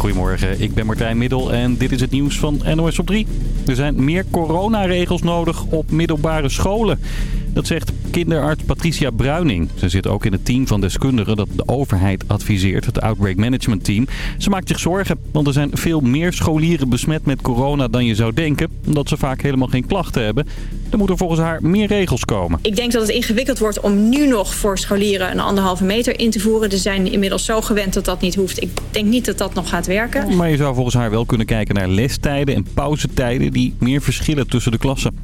Goedemorgen, ik ben Martijn Middel en dit is het nieuws van NOS op 3. Er zijn meer coronaregels nodig op middelbare scholen. Dat zegt kinderarts Patricia Bruining. Ze zit ook in het team van deskundigen dat de overheid adviseert, het Outbreak Management Team. Ze maakt zich zorgen, want er zijn veel meer scholieren besmet met corona dan je zou denken. Omdat ze vaak helemaal geen klachten hebben. Er moeten volgens haar meer regels komen. Ik denk dat het ingewikkeld wordt om nu nog voor scholieren een anderhalve meter in te voeren. Ze zijn inmiddels zo gewend dat dat niet hoeft. Ik denk niet dat dat nog gaat werken. Maar je zou volgens haar wel kunnen kijken naar lestijden en pauzetijden die meer verschillen tussen de klassen.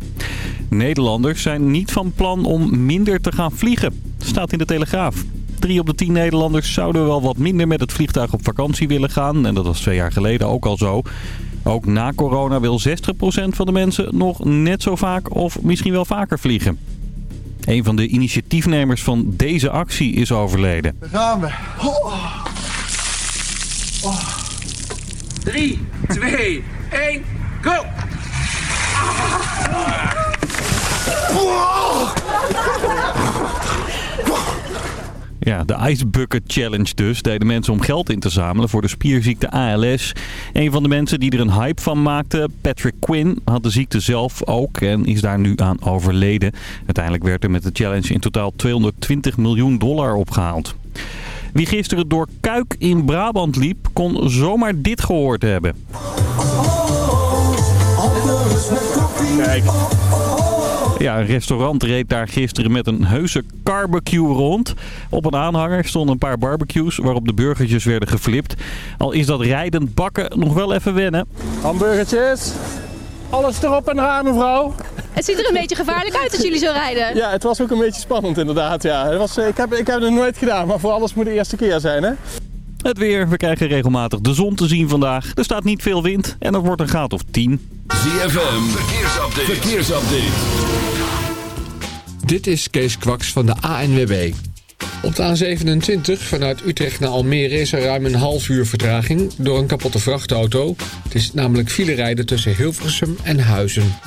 Nederlanders zijn niet van plan om minder te gaan vliegen. Staat in de Telegraaf. Drie op de tien Nederlanders zouden wel wat minder met het vliegtuig op vakantie willen gaan. En dat was twee jaar geleden ook al zo. Ook na corona wil 60% van de mensen nog net zo vaak of misschien wel vaker vliegen. Een van de initiatiefnemers van deze actie is overleden. Daar gaan we. Oh. 3, 2, 1, go! Ja, de Ice Bucket Challenge dus. Deden mensen om geld in te zamelen voor de spierziekte ALS. Een van de mensen die er een hype van maakte, Patrick Quinn, had de ziekte zelf ook en is daar nu aan overleden. Uiteindelijk werd er met de challenge in totaal 220 miljoen dollar opgehaald. Wie gisteren door Kuik in Brabant liep, kon zomaar dit gehoord hebben. Kijk. Ja, een restaurant reed daar gisteren met een heuse barbecue rond. Op een aanhanger stonden een paar barbecues waarop de burgertjes werden geflipt. Al is dat rijdend bakken nog wel even wennen. Hamburgertjes. Alles erop en eraan, mevrouw. Het ziet er een beetje gevaarlijk uit als jullie zo rijden. Ja, het was ook een beetje spannend inderdaad. Ja. Het was, eh, ik, heb, ik heb het nooit gedaan, maar voor alles moet de eerste keer zijn. Hè? Het weer, we krijgen regelmatig de zon te zien vandaag. Er staat niet veel wind en het wordt een graad of 10. ZFM, verkeersupdate. verkeersupdate. Dit is Kees Kwaks van de ANWB. Op de A27 vanuit Utrecht naar Almere is er ruim een half uur vertraging door een kapotte vrachtauto. Het is namelijk file rijden tussen Hilversum en Huizen.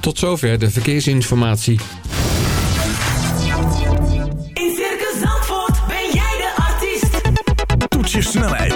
Tot zover de verkeersinformatie. In Circus Zandvoort ben jij de artiest. Toets je snelheid,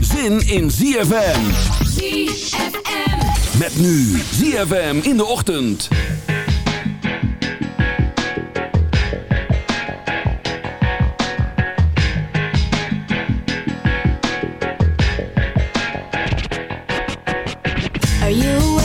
zin in ZFM. ZFM. Met nu ZFM in de ochtend. Are you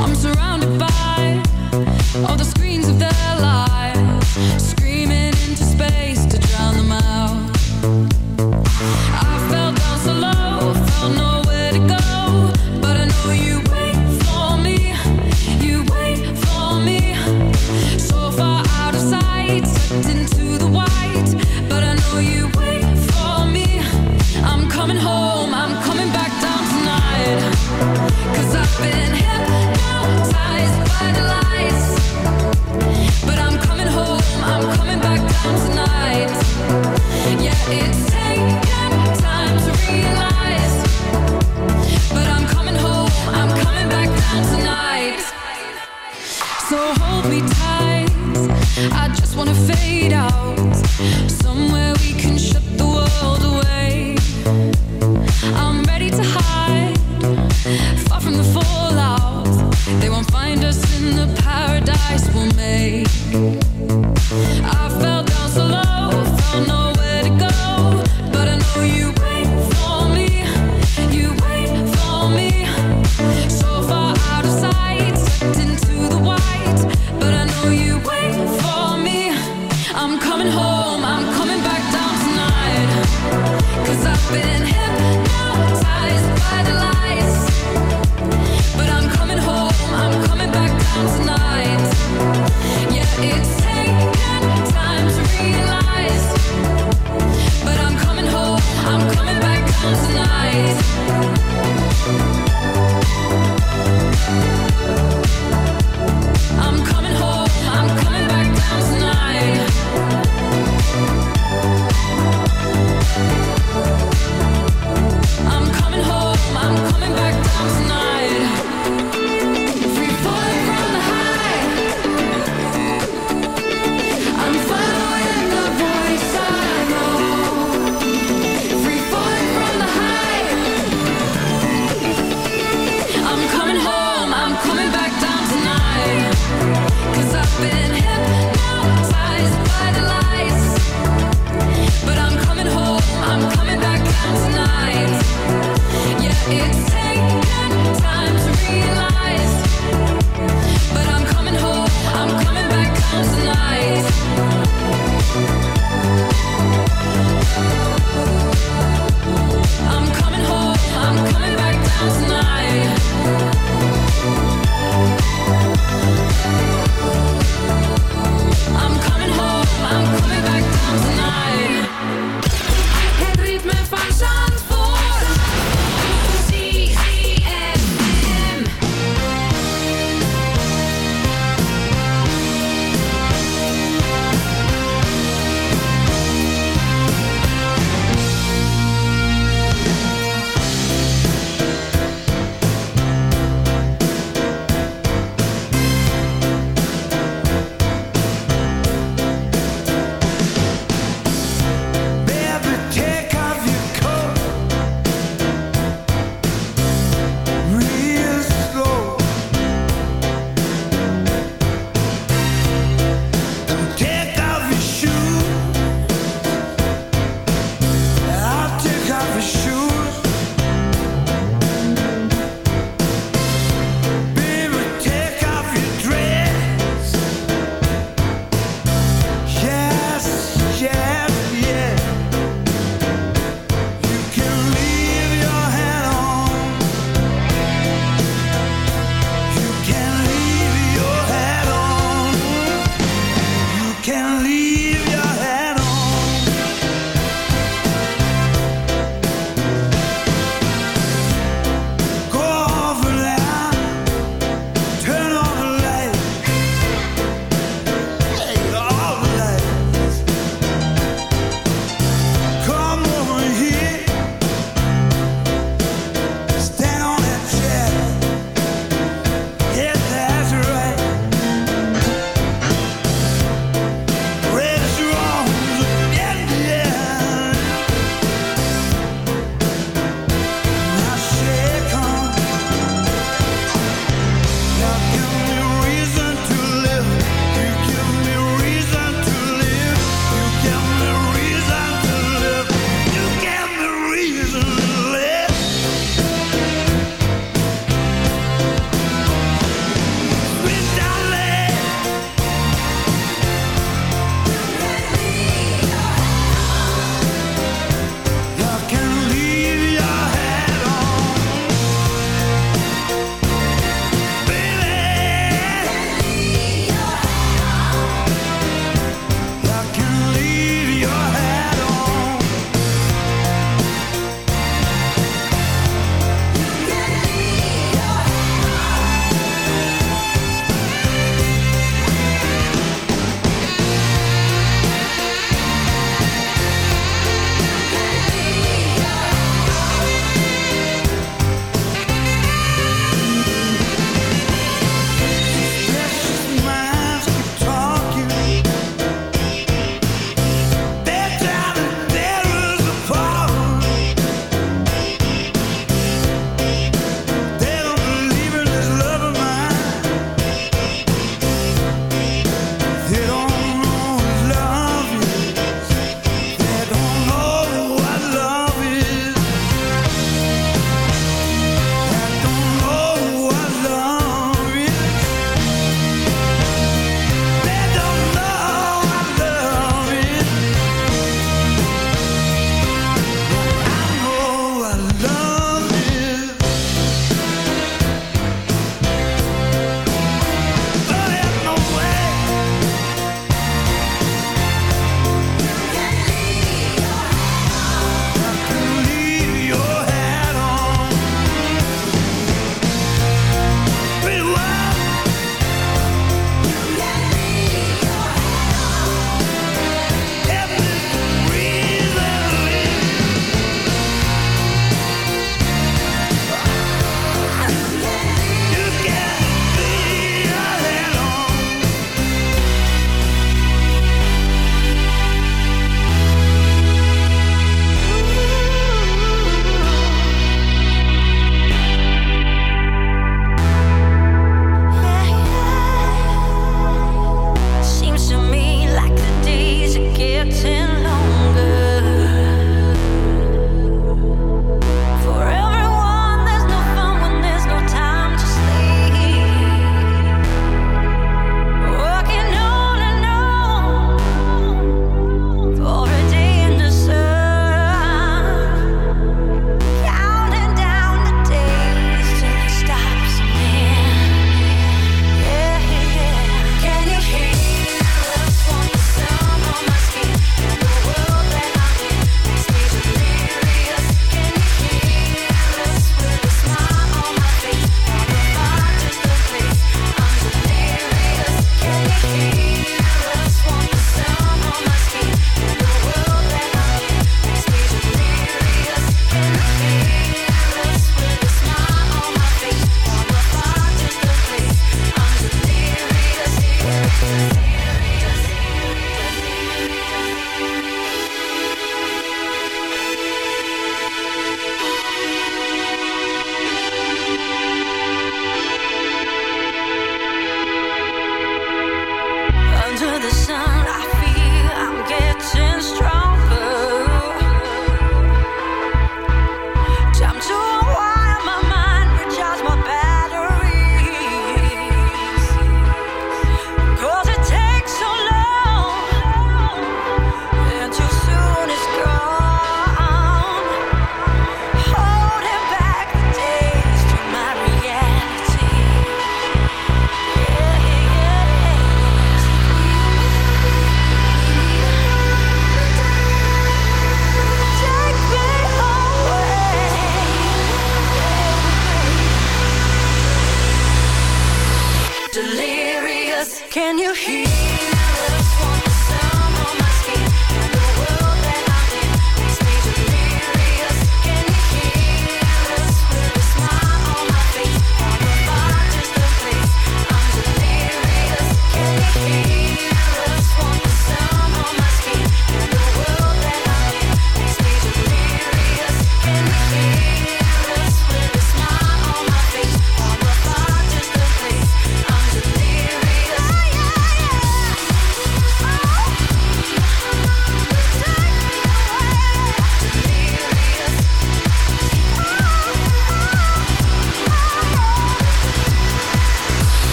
I'm surrounded by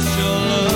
Show love.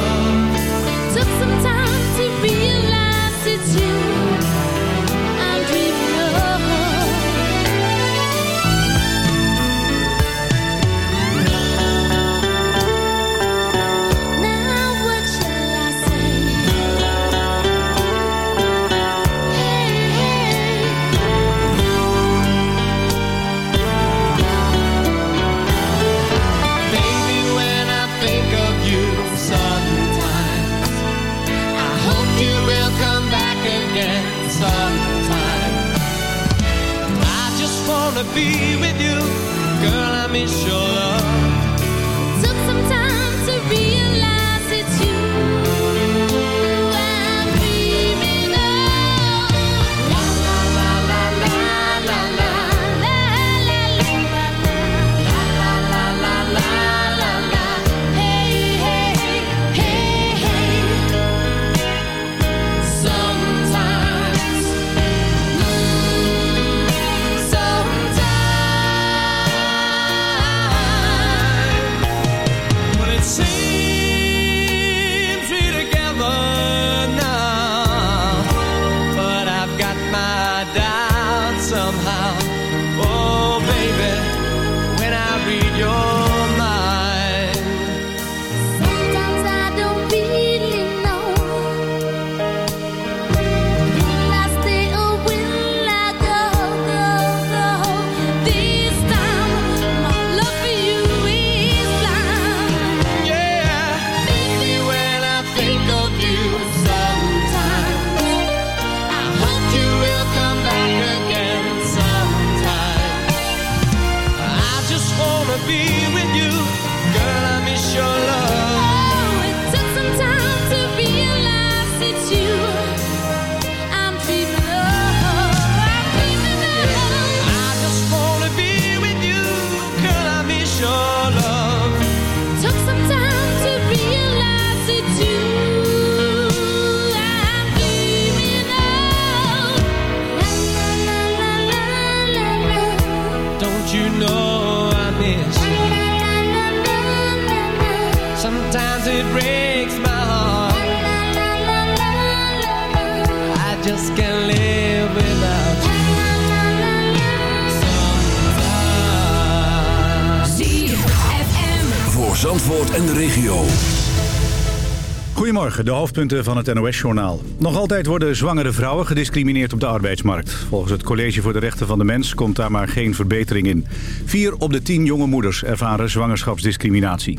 De hoofdpunten van het NOS-journaal. Nog altijd worden zwangere vrouwen gediscrimineerd op de arbeidsmarkt. Volgens het College voor de Rechten van de Mens komt daar maar geen verbetering in. Vier op de tien jonge moeders ervaren zwangerschapsdiscriminatie.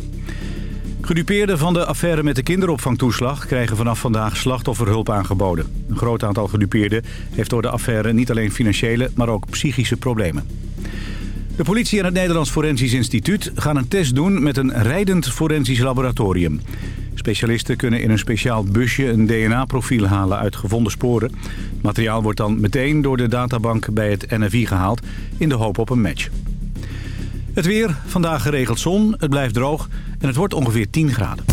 Gedupeerden van de affaire met de kinderopvangtoeslag... krijgen vanaf vandaag slachtofferhulp aangeboden. Een groot aantal gedupeerden heeft door de affaire niet alleen financiële... maar ook psychische problemen. De politie en het Nederlands Forensisch Instituut gaan een test doen met een rijdend forensisch laboratorium. Specialisten kunnen in een speciaal busje een DNA-profiel halen uit gevonden sporen. Materiaal wordt dan meteen door de databank bij het NFI gehaald in de hoop op een match. Het weer, vandaag geregeld zon, het blijft droog en het wordt ongeveer 10 graden.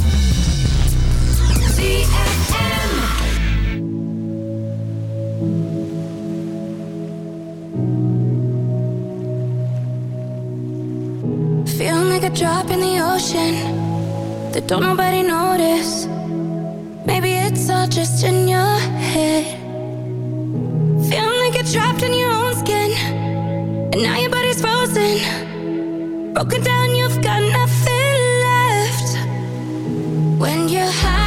Feel like a drop in the ocean that don't nobody notice. Maybe it's all just in your head. Feeling like you're trapped in your own skin, and now your body's frozen. Broken down, you've got nothing left. When you're high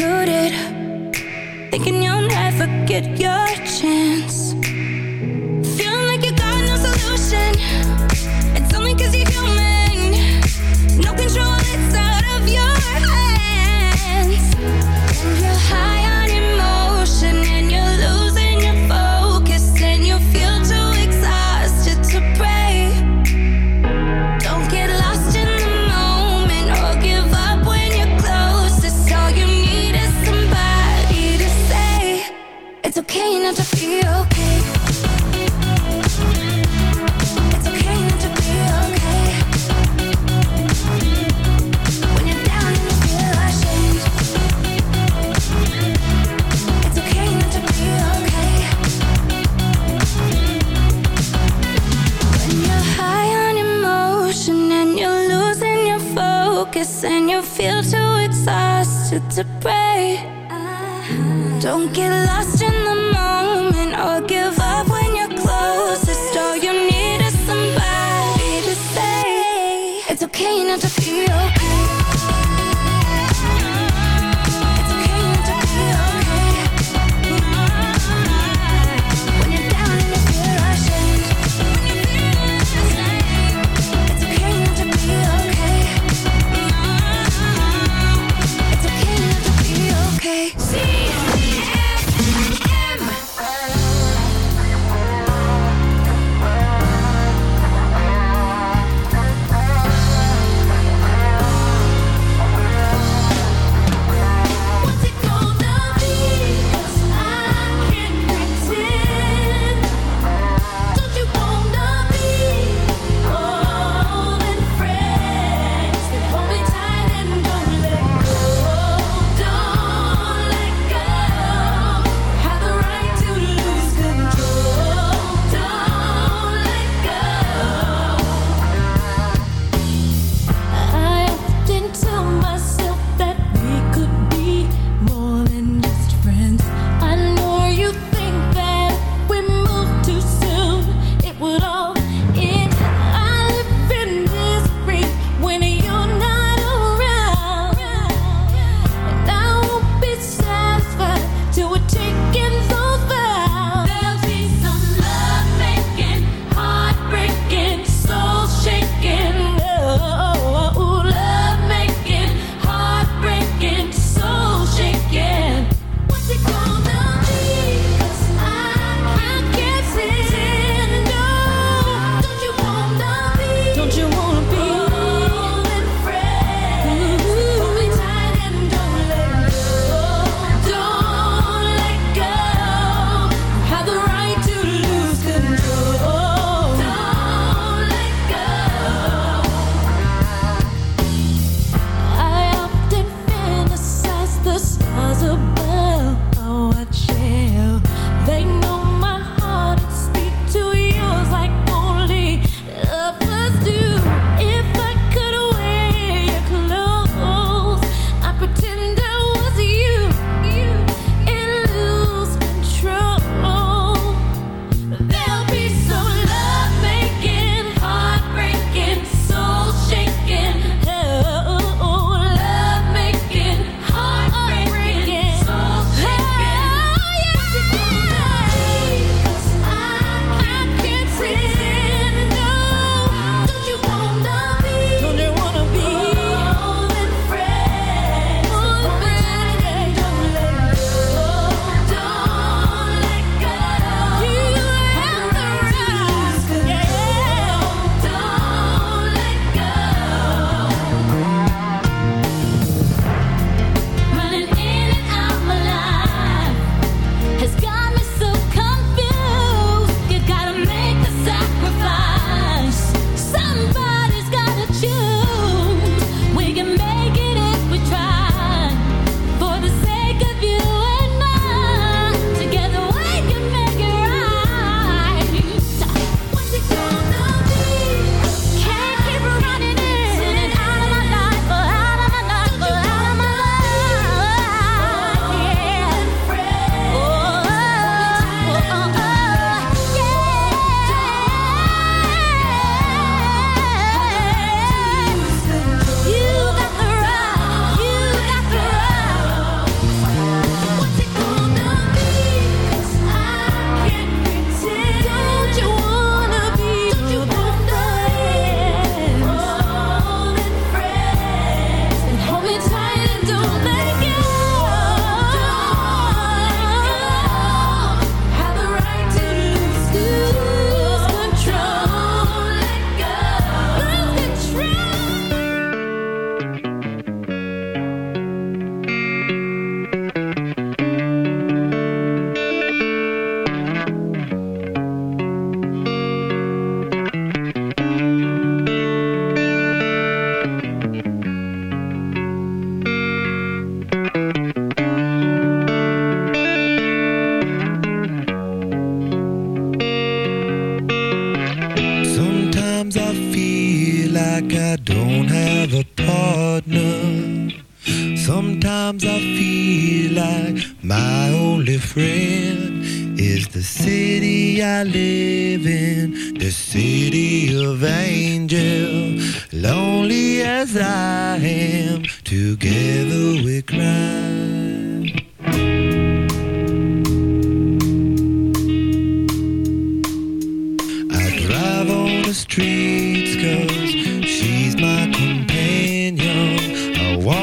secluded Thinking you'll never get your and you feel too exhausted to pray. Don't get lost in the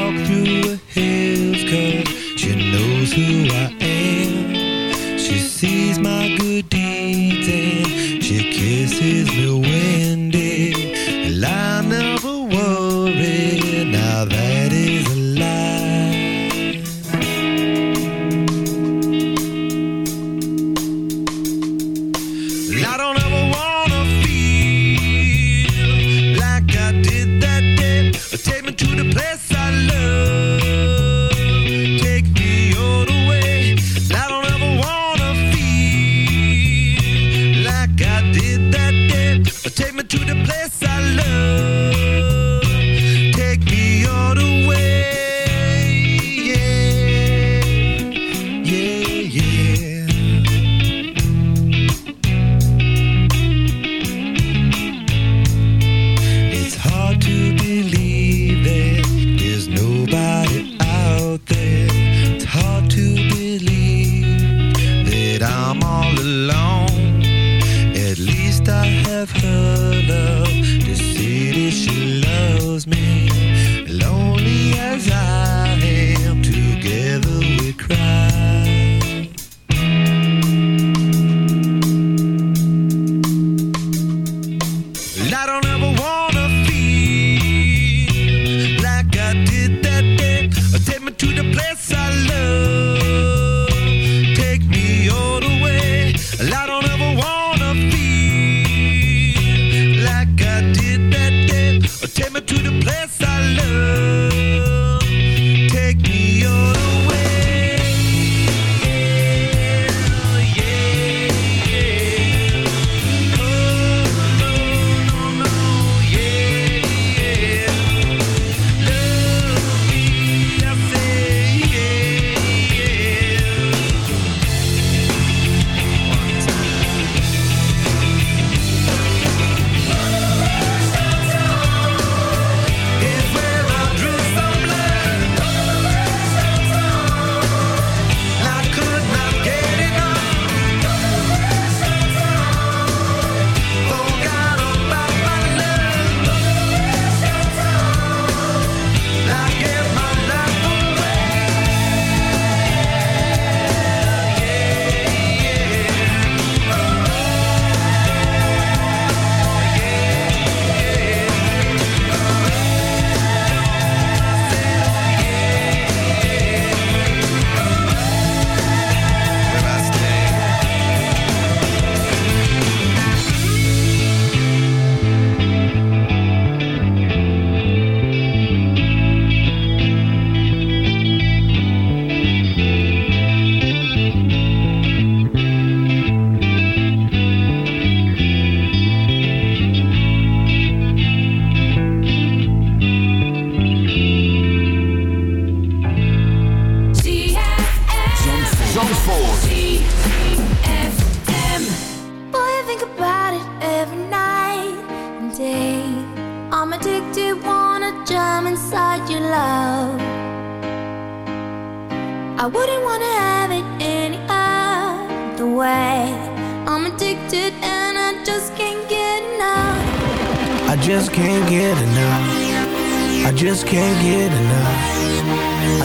walk through the hills cause she knows who I am.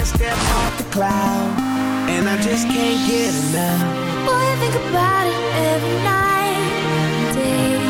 Can't step off the cloud. And I just can't get enough. Boy, I think about it every night day.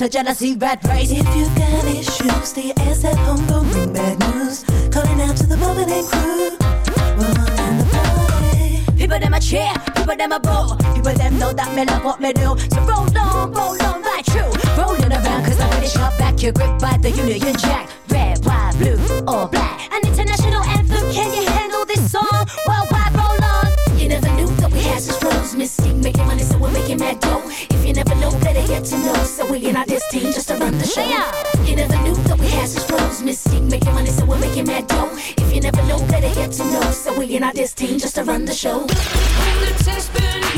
a jealousy red race. If you got issues, stay ass at home, don't bring bad news. Calling out to the moment and crew. People them a cheer, people them a boo. People them know that me love what me do. So roll on, roll on, like true. Rolling around, cause I'm pretty sharp back, your grip by the Union never knew that we had making money, so we're making mad dough. If you never know, better get to know. So we in our this team just to run the show. The test,